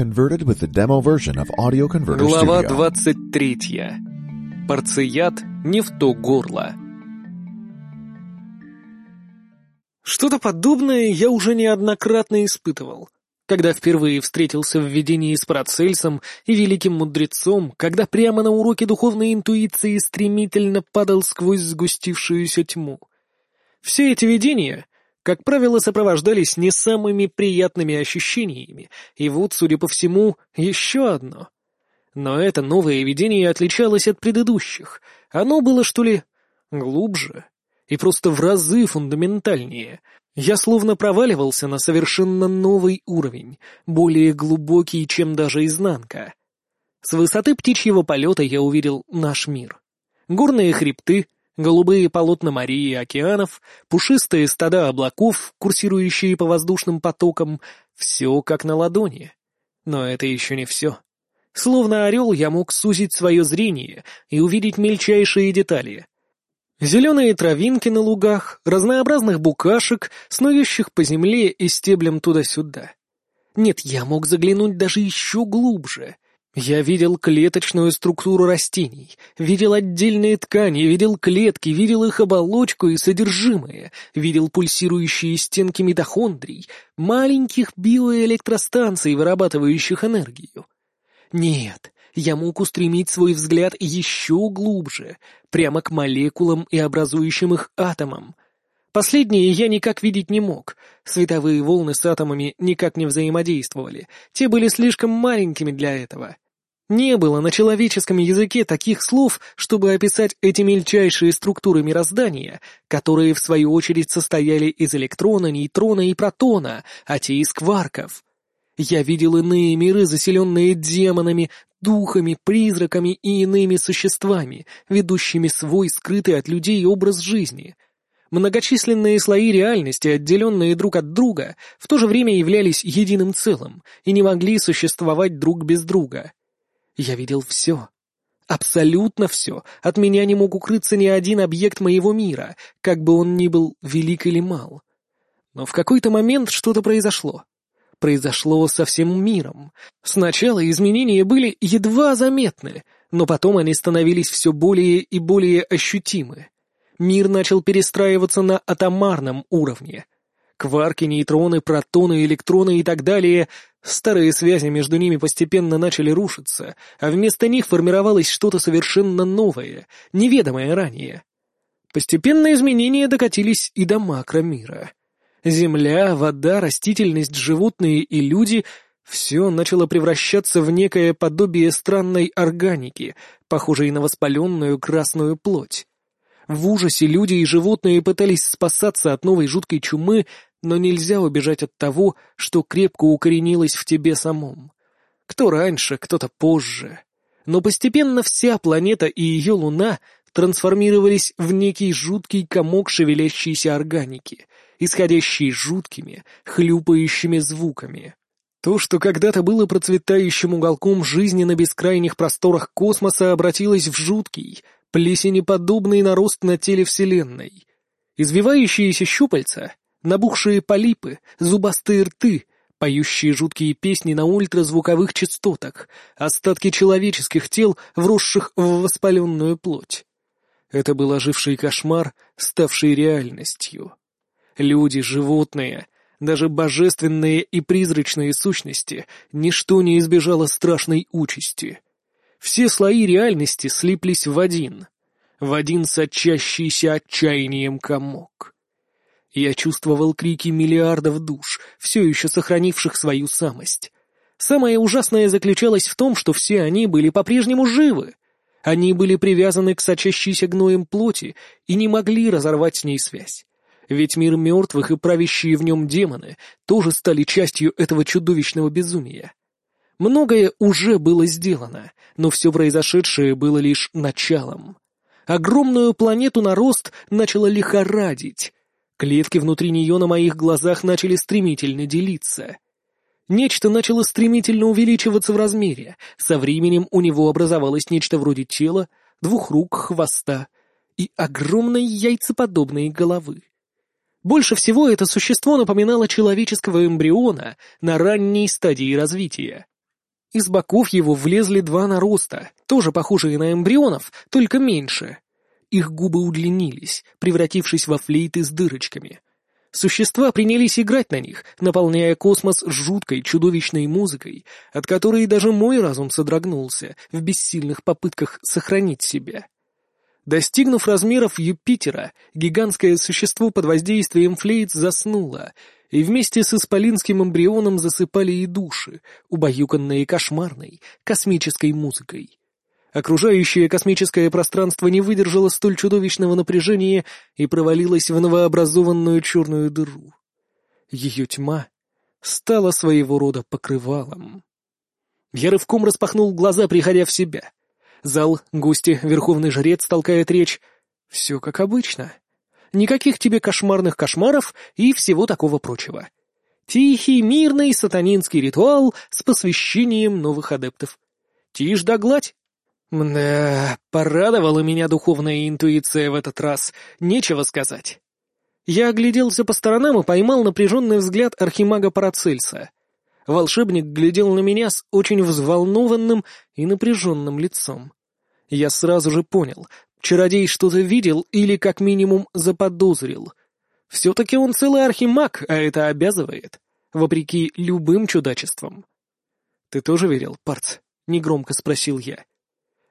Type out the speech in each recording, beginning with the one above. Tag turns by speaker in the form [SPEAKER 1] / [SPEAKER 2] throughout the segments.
[SPEAKER 1] converted with the demo version of Audio Converter
[SPEAKER 2] Глава
[SPEAKER 1] Studio.
[SPEAKER 2] 23. Порцият не в то горло. Что-то подобное я уже неоднократно испытывал. Когда впервые встретился в видении с Парацельсом и Великим Мудрецом, когда прямо на уроке духовной интуиции стремительно падал сквозь сгустившуюся тьму. Все эти видения, как правило, сопровождались не самыми приятными ощущениями, и вот, судя по всему, еще одно. Но это новое видение отличалось от предыдущих. Оно было, что ли, глубже и просто в разы фундаментальнее. Я словно проваливался на совершенно новый уровень, более глубокий, чем даже изнанка. С высоты птичьего полета я увидел наш мир. Горные хребты, голубые полотна морей и океанов, пушистые стада облаков, курсирующие по воздушным потокам — все как на ладони. Но это еще не все. Словно орел я мог сузить свое зрение и увидеть мельчайшие детали. Зеленые травинки на лугах, разнообразных букашек, снующих по земле и стеблем туда-сюда. Нет, я мог заглянуть даже еще глубже. Я видел клеточную структуру растений, видел отдельные ткани, видел клетки, видел их оболочку и содержимое, видел пульсирующие стенки митохондрий, маленьких биоэлектростанций, вырабатывающих энергию. Нет, я мог устремить свой взгляд еще глубже, прямо к молекулам и образующим их атомам. Последние я никак видеть не мог. Световые волны с атомами никак не взаимодействовали. Те были слишком маленькими для этого. Не было на человеческом языке таких слов, чтобы описать эти мельчайшие структуры мироздания, которые, в свою очередь, состояли из электрона, нейтрона и протона, а те из кварков. Я видел иные миры, заселенные демонами, духами, призраками и иными существами, ведущими свой скрытый от людей образ жизни. Многочисленные слои реальности, отделенные друг от друга, в то же время являлись единым целым и не могли существовать друг без друга. Я видел все. Абсолютно все. От меня не мог укрыться ни один объект моего мира, как бы он ни был велик или мал. Но в какой-то момент что-то произошло произошло со всем миром. Сначала изменения были едва заметны, но потом они становились все более и более ощутимы. Мир начал перестраиваться на атомарном уровне. Кварки, нейтроны, протоны, электроны и так далее, старые связи между ними постепенно начали рушиться, а вместо них формировалось что-то совершенно новое, неведомое ранее. Постепенно изменения докатились и до макромира. Земля, вода, растительность, животные и люди — все начало превращаться в некое подобие странной органики, похожей на воспаленную красную плоть. В ужасе люди и животные пытались спасаться от новой жуткой чумы, но нельзя убежать от того, что крепко укоренилось в тебе самом. Кто раньше, кто-то позже. Но постепенно вся планета и ее луна трансформировались в некий жуткий комок шевелящейся органики, исходящий жуткими, хлюпающими звуками. То, что когда-то было процветающим уголком жизни на бескрайних просторах космоса, обратилось в жуткий, плесенеподобный нарост на теле Вселенной. Извивающиеся щупальца, набухшие полипы, зубастые рты, поющие жуткие песни на ультразвуковых частотах, остатки человеческих тел, вросших в воспаленную плоть. Это был оживший кошмар, ставший реальностью. Люди, животные, даже божественные и призрачные сущности, ничто не избежало страшной участи. Все слои реальности слиплись в один, в один сочащийся отчаянием комок. Я чувствовал крики миллиардов душ, все еще сохранивших свою самость. Самое ужасное заключалось в том, что все они были по-прежнему живы. Они были привязаны к сочащейся гноем плоти и не могли разорвать с ней связь. Ведь мир мертвых и правящие в нем демоны тоже стали частью этого чудовищного безумия. Многое уже было сделано, но все произошедшее было лишь началом. Огромную планету на рост начало лихорадить. Клетки внутри нее на моих глазах начали стремительно делиться. Нечто начало стремительно увеличиваться в размере. Со временем у него образовалось нечто вроде тела, двух рук, хвоста и огромной яйцеподобной головы. Больше всего это существо напоминало человеческого эмбриона на ранней стадии развития. Из боков его влезли два нароста, тоже похожие на эмбрионов, только меньше. Их губы удлинились, превратившись во флейты с дырочками. Существа принялись играть на них, наполняя космос жуткой, чудовищной музыкой, от которой даже мой разум содрогнулся в бессильных попытках сохранить себя. Достигнув размеров Юпитера, гигантское существо под воздействием флейт заснуло, и вместе с исполинским эмбрионом засыпали и души, убаюканные кошмарной, космической музыкой. Окружающее космическое пространство не выдержало столь чудовищного напряжения и провалилось в новообразованную черную дыру. Ее тьма стала своего рода покрывалом. Я рывком распахнул глаза, приходя в себя. Зал, гости, верховный жрец толкает речь. Все как обычно. Никаких тебе кошмарных кошмаров и всего такого прочего. Тихий, мирный сатанинский ритуал с посвящением новых адептов. Тишь да гладь. Мда, порадовала меня духовная интуиция в этот раз, нечего сказать. Я огляделся по сторонам и поймал напряженный взгляд архимага Парацельса. Волшебник глядел на меня с очень взволнованным и напряженным лицом. Я сразу же понял, чародей что-то видел или как минимум заподозрил. Все-таки он целый архимаг, а это обязывает, вопреки любым чудачествам. «Ты тоже верил, Парц?» — негромко спросил я.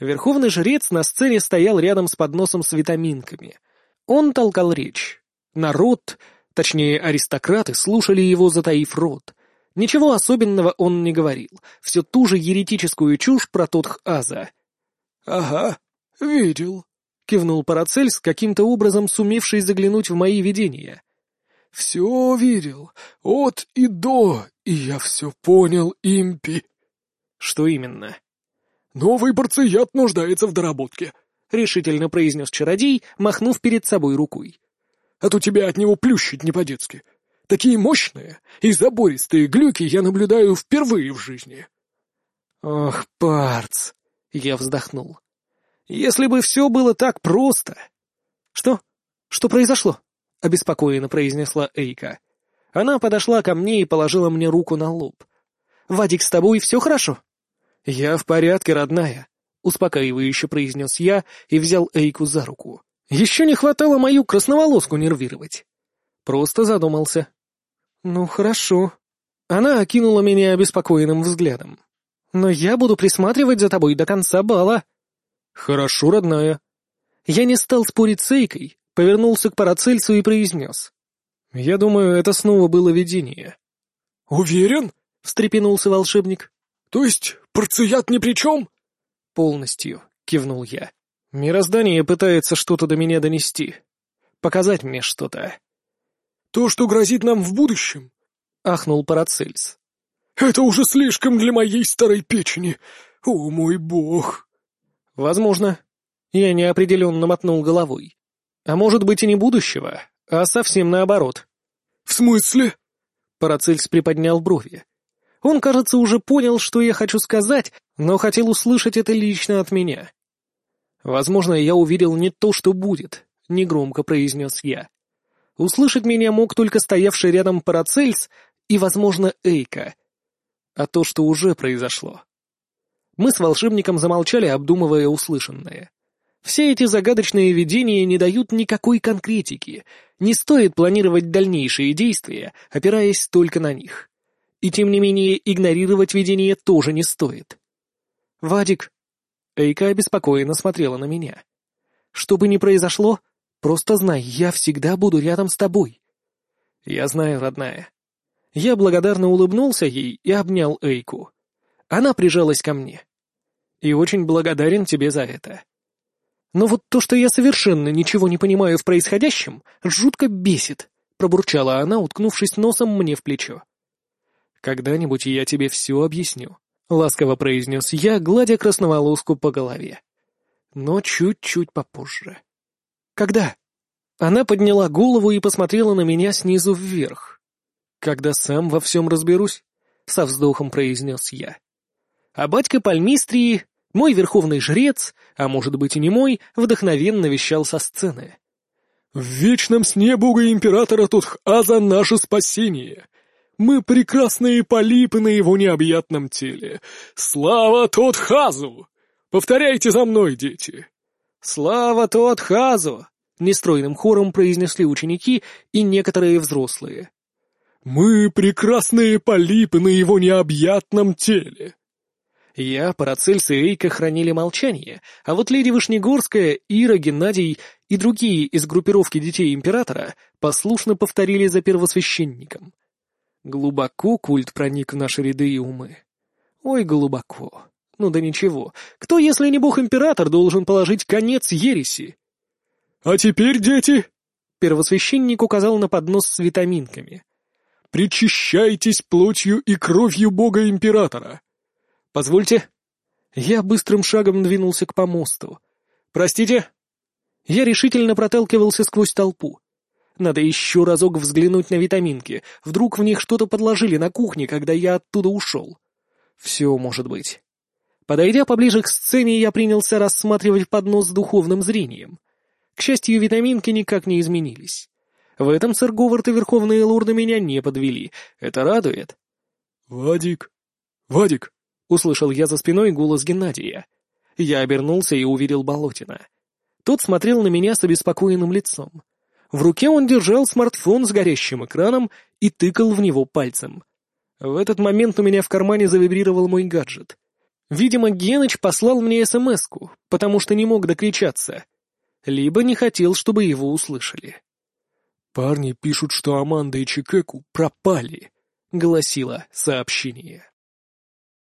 [SPEAKER 2] Верховный жрец на сцене стоял рядом с подносом с витаминками. Он толкал речь. Народ, точнее аристократы, слушали его, затаив рот. Ничего особенного он не говорил, все ту же еретическую чушь про Тотх-Аза. «Ага, видел», — кивнул Парацельс, каким-то образом сумевший заглянуть в мои видения. «Все видел, от и до, и я все понял, импи». «Что именно?» «Новый порцият нуждается в доработке», — решительно произнес чародей, махнув перед собой рукой. «А то тебя от него плющить не по-детски. Такие мощные и забористые глюки я наблюдаю впервые в жизни». «Ох, парц!» — я вздохнул. «Если бы все было так просто...» «Что? Что произошло?» — обеспокоенно произнесла Эйка. Она подошла ко мне и положила мне руку на лоб. «Вадик, с тобой все хорошо?» «Я в порядке, родная», — успокаивающе произнес я и взял Эйку за руку. «Еще не хватало мою красноволоску нервировать». Просто задумался. «Ну, хорошо». Она окинула меня обеспокоенным взглядом. «Но я буду присматривать за тобой до конца бала». «Хорошо, родная». Я не стал спорить с Эйкой, повернулся к Парацельсу и произнес. «Я думаю, это снова было видение». «Уверен?» — встрепенулся волшебник. «То есть порцият ни при чем?» «Полностью», — кивнул я. «Мироздание пытается что-то до меня донести. Показать мне что-то». «То, что грозит нам в будущем?» — ахнул Парацельс. «Это уже слишком для моей старой печени. О, мой бог!» «Возможно». Я неопределенно мотнул головой. «А может быть и не будущего, а совсем наоборот». «В смысле?» Парацельс приподнял брови. Он, кажется, уже понял, что я хочу сказать, но хотел услышать это лично от меня. «Возможно, я увидел не то, что будет», — негромко произнес я. Услышать меня мог только стоявший рядом Парацельс и, возможно, Эйка. А то, что уже произошло. Мы с волшебником замолчали, обдумывая услышанное. Все эти загадочные видения не дают никакой конкретики, не стоит планировать дальнейшие действия, опираясь только на них. И тем не менее игнорировать видение тоже не стоит. «Вадик!» Эйка обеспокоенно смотрела на меня. «Что бы ни произошло, просто знай, я всегда буду рядом с тобой». «Я знаю, родная». Я благодарно улыбнулся ей и обнял Эйку. Она прижалась ко мне. «И очень благодарен тебе за это». «Но вот то, что я совершенно ничего не понимаю в происходящем, жутко бесит», — пробурчала она, уткнувшись носом мне в плечо. «Когда-нибудь я тебе все объясню», — ласково произнес я, гладя красноволоску по голове. «Но чуть-чуть попозже». «Когда?» Она подняла голову и посмотрела на меня снизу вверх. «Когда сам во всем разберусь», — со вздохом произнес я. А батька Пальмистрии, мой верховный жрец, а может быть и не мой, вдохновенно вещал со сцены. «В вечном сне бога императора Тутхаза наше спасение.
[SPEAKER 3] Мы прекрасные полипы на его необъятном теле. Слава тот Хазу! Повторяйте за мной, дети!»
[SPEAKER 2] «Слава тот Хазу!» — нестройным хором произнесли ученики и некоторые взрослые.
[SPEAKER 3] «Мы прекрасные полипы на его необъятном теле!»
[SPEAKER 2] Я, Парацельс и Эйка хранили молчание, а вот леди Вышнегорская, Ира, Геннадий и другие из группировки детей Императора послушно повторили за первосвященником. Глубоко культ проник в наши ряды и умы. Ой, глубоко. Ну да ничего. Кто, если не бог-император, должен положить конец ереси?
[SPEAKER 3] «А теперь, дети...»
[SPEAKER 2] Первосвященник указал на поднос с витаминками.
[SPEAKER 3] «Причащайтесь плотью и кровью бога-императора.
[SPEAKER 2] «Позвольте». Я быстрым шагом двинулся к помосту. «Простите?» Я решительно проталкивался сквозь толпу. Надо еще разок взглянуть на витаминки. Вдруг в них что-то подложили на кухне, когда я оттуда ушел. Все может быть. Подойдя поближе к сцене, я принялся рассматривать поднос с духовным зрением. К счастью, витаминки никак не изменились. В этом сэр Говард и Верховные Лорды меня не подвели. Это радует.
[SPEAKER 3] «Вадик! Вадик!»
[SPEAKER 2] — услышал я за спиной голос Геннадия. Я обернулся и увидел Болотина. Тот смотрел на меня с обеспокоенным лицом. В руке он держал смартфон с горящим экраном и тыкал в него пальцем. В этот момент у меня в кармане завибрировал мой гаджет. Видимо, Геныч послал мне смс потому что не мог докричаться. Либо не хотел, чтобы его услышали.
[SPEAKER 3] «Парни пишут, что Аманда и Чикеку пропали», — гласило сообщение.